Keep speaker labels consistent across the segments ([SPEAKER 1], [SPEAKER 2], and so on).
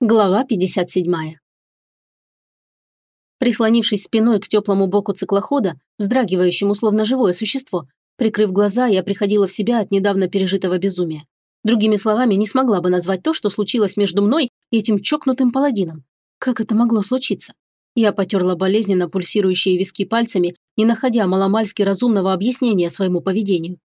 [SPEAKER 1] Глава 57. Прислонившись спиной к теплому боку циклохода, вздрагивающему словно живое существо, прикрыв глаза, я приходила в себя от недавно пережитого безумия. Другими словами, не смогла бы назвать то, что случилось между мной и этим чокнутым паладином. Как это могло случиться? Я потерла болезненно пульсирующие виски пальцами, не находя маломальски разумного объяснения своему поведению.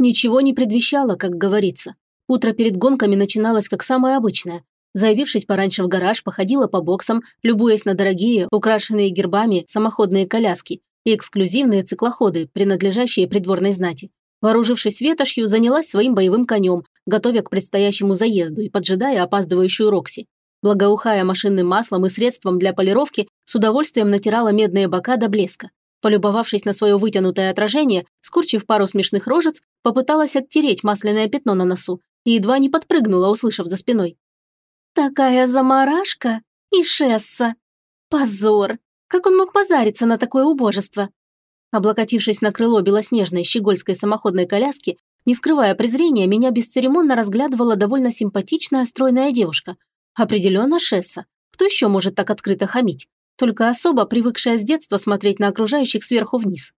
[SPEAKER 1] Ничего не предвещало, как говорится. Утро перед гонками начиналось как самое обычное, Заявившись пораньше в гараж, походила по боксам, любуясь на дорогие, украшенные гербами, самоходные коляски и эксклюзивные циклоходы, принадлежащие придворной знати. Вооружившись ветошью, занялась своим боевым конем, готовя к предстоящему заезду и поджидая опаздывающую Рокси. Благоухая машинным маслом и средством для полировки, с удовольствием натирала медные бока до блеска. Полюбовавшись на свое вытянутое отражение, скорчив пару смешных рожец, попыталась оттереть масляное пятно на носу и едва не подпрыгнула, услышав за спиной. Такая заморашка и шесса. Позор! Как он мог позариться на такое убожество? Облокотившись на крыло белоснежной щегольской самоходной коляски, не скрывая презрения, меня бесцеремонно разглядывала довольно симпатичная стройная девушка. Определенно Шесса. Кто еще может так открыто хамить? Только особо привыкшая с детства смотреть на окружающих сверху вниз.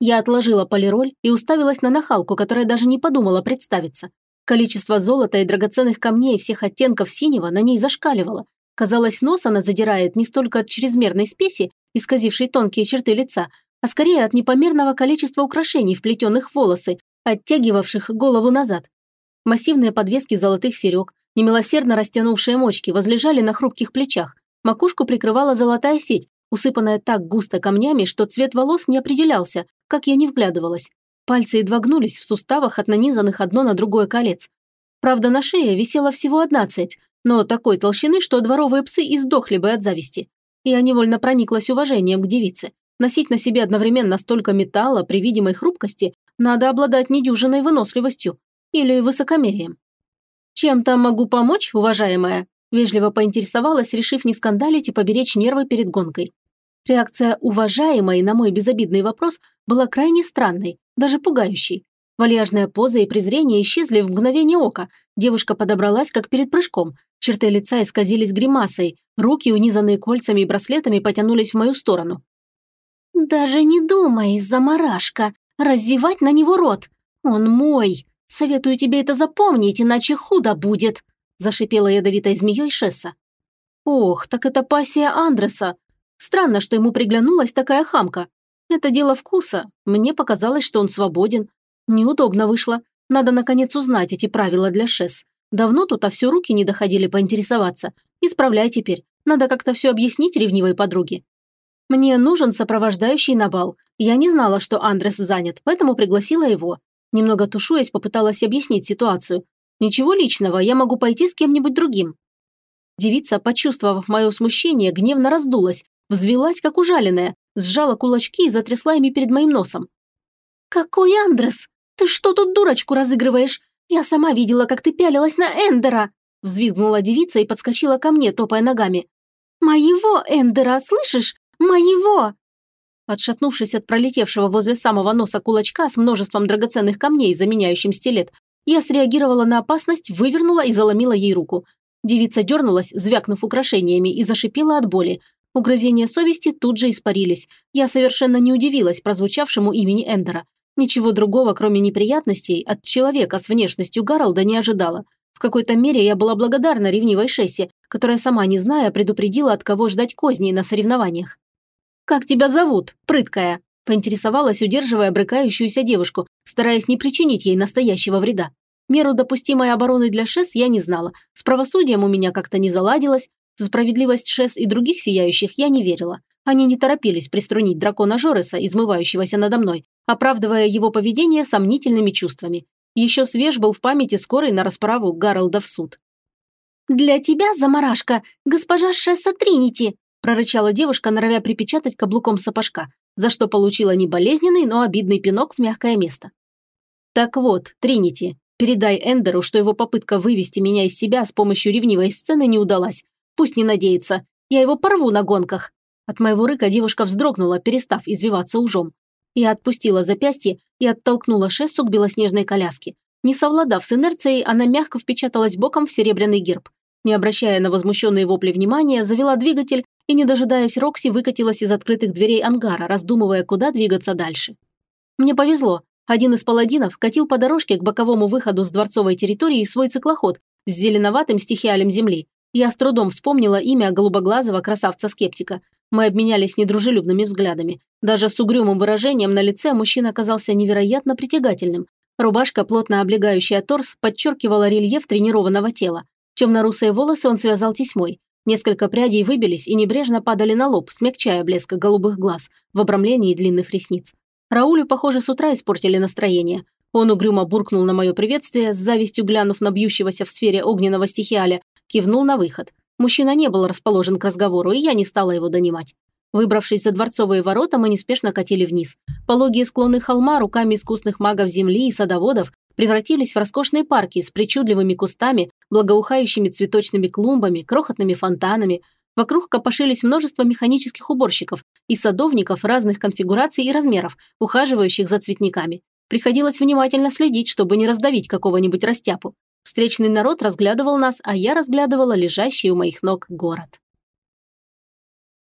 [SPEAKER 1] Я отложила полироль и уставилась на нахалку, которая даже не подумала представиться. Количество золота и драгоценных камней всех оттенков синего на ней зашкаливало. Казалось, нос она задирает не столько от чрезмерной спеси, исказившей тонкие черты лица, а скорее от непомерного количества украшений, вплетенных в волосы, оттягивавших голову назад. Массивные подвески золотых серег, немилосердно растянувшие мочки, возлежали на хрупких плечах. Макушку прикрывала золотая сеть, усыпанная так густо камнями, что цвет волос не определялся, как я не вглядывалась. Пальцы едва гнулись в суставах от нанизанных одно на другое колец. Правда, на шее висела всего одна цепь, но такой толщины, что дворовые псы издохли бы от зависти. Я невольно прониклась уважением к девице. Носить на себе одновременно столько металла при видимой хрупкости надо обладать недюжиной выносливостью или высокомерием. «Чем-то могу помочь, уважаемая?» Вежливо поинтересовалась, решив не скандалить и поберечь нервы перед гонкой. Реакция уважаемой на мой безобидный вопрос была крайне странной, даже пугающей. Вальяжная поза и презрение исчезли в мгновение ока. Девушка подобралась, как перед прыжком. Черты лица исказились гримасой, руки, унизанные кольцами и браслетами, потянулись в мою сторону. «Даже не думай, заморашка, раззевать на него рот. Он мой. Советую тебе это запомнить, иначе худо будет», зашипела ядовитой змеей Шесса. «Ох, так это пассия Андреса. Странно, что ему приглянулась такая хамка. Это дело вкуса. Мне показалось, что он свободен. Неудобно вышло. Надо, наконец, узнать эти правила для ШЭС. Давно тут, а все руки не доходили поинтересоваться. Исправляй теперь. Надо как-то все объяснить ревнивой подруге. Мне нужен сопровождающий на бал. Я не знала, что Андрес занят, поэтому пригласила его. Немного тушуясь, попыталась объяснить ситуацию. Ничего личного, я могу пойти с кем-нибудь другим. Девица, почувствовав мое смущение, гневно раздулась, взвелась, как ужаленная, сжала кулачки и затрясла ими перед моим носом. «Какой Андрес? Ты что тут дурочку разыгрываешь? Я сама видела, как ты пялилась на Эндера!» Взвизгнула девица и подскочила ко мне, топая ногами. «Моего Эндера, слышишь? Моего!» Отшатнувшись от пролетевшего возле самого носа кулачка с множеством драгоценных камней, заменяющим стилет, я среагировала на опасность, вывернула и заломила ей руку. Девица дернулась, звякнув украшениями, и зашипела от боли, Угрызения совести тут же испарились. Я совершенно не удивилась прозвучавшему имени Эндера. Ничего другого, кроме неприятностей, от человека с внешностью Гаролда не ожидала. В какой-то мере я была благодарна ревнивой Шессе, которая сама не зная предупредила, от кого ждать козней на соревнованиях. «Как тебя зовут, прыткая?» – поинтересовалась, удерживая брыкающуюся девушку, стараясь не причинить ей настоящего вреда. Меру допустимой обороны для Шесс я не знала. С правосудием у меня как-то не заладилось, в справедливость Шес и других сияющих я не верила. Они не торопились приструнить дракона Жореса, измывающегося надо мной, оправдывая его поведение сомнительными чувствами. Еще свеж был в памяти скорый на расправу Гарольда в суд. «Для тебя, заморашка, госпожа Шесса Тринити!» прорычала девушка, норовя припечатать каблуком сапожка, за что получила не болезненный, но обидный пинок в мягкое место. «Так вот, Тринити, передай Эндеру, что его попытка вывести меня из себя с помощью ревнивой сцены не удалась, Пусть не надеется. Я его порву на гонках. От моего рыка девушка вздрогнула, перестав извиваться ужом. Я отпустила запястье и оттолкнула Шессу к белоснежной коляске. Не совладав с инерцией, она мягко впечаталась боком в серебряный герб. Не обращая на возмущенные вопли внимания, завела двигатель и, не дожидаясь Рокси, выкатилась из открытых дверей ангара, раздумывая, куда двигаться дальше. Мне повезло. Один из паладинов катил по дорожке к боковому выходу с дворцовой территории свой циклоход с зеленоватым стихиалем земли. Я с трудом вспомнила имя голубоглазого красавца-скептика. Мы обменялись недружелюбными взглядами. Даже с угрюмым выражением на лице мужчина оказался невероятно притягательным. Рубашка, плотно облегающая торс, подчеркивала рельеф тренированного тела. Темно-русые волосы он связал тесьмой. Несколько прядей выбились и небрежно падали на лоб, смягчая блеск голубых глаз в обрамлении длинных ресниц. Раулю, похоже, с утра испортили настроение. Он угрюмо буркнул на мое приветствие, с завистью глянув на бьющегося в сфере огненного стихиаля, кивнул на выход. Мужчина не был расположен к разговору, и я не стала его донимать. Выбравшись за дворцовые ворота, мы неспешно катили вниз. Пологие склоны холма руками искусных магов земли и садоводов превратились в роскошные парки с причудливыми кустами, благоухающими цветочными клумбами, крохотными фонтанами. Вокруг копошились множество механических уборщиков и садовников разных конфигураций и размеров, ухаживающих за цветниками. Приходилось внимательно следить, чтобы не раздавить какого-нибудь растяпу. Встречный народ разглядывал нас, а я разглядывала лежащий у моих ног город.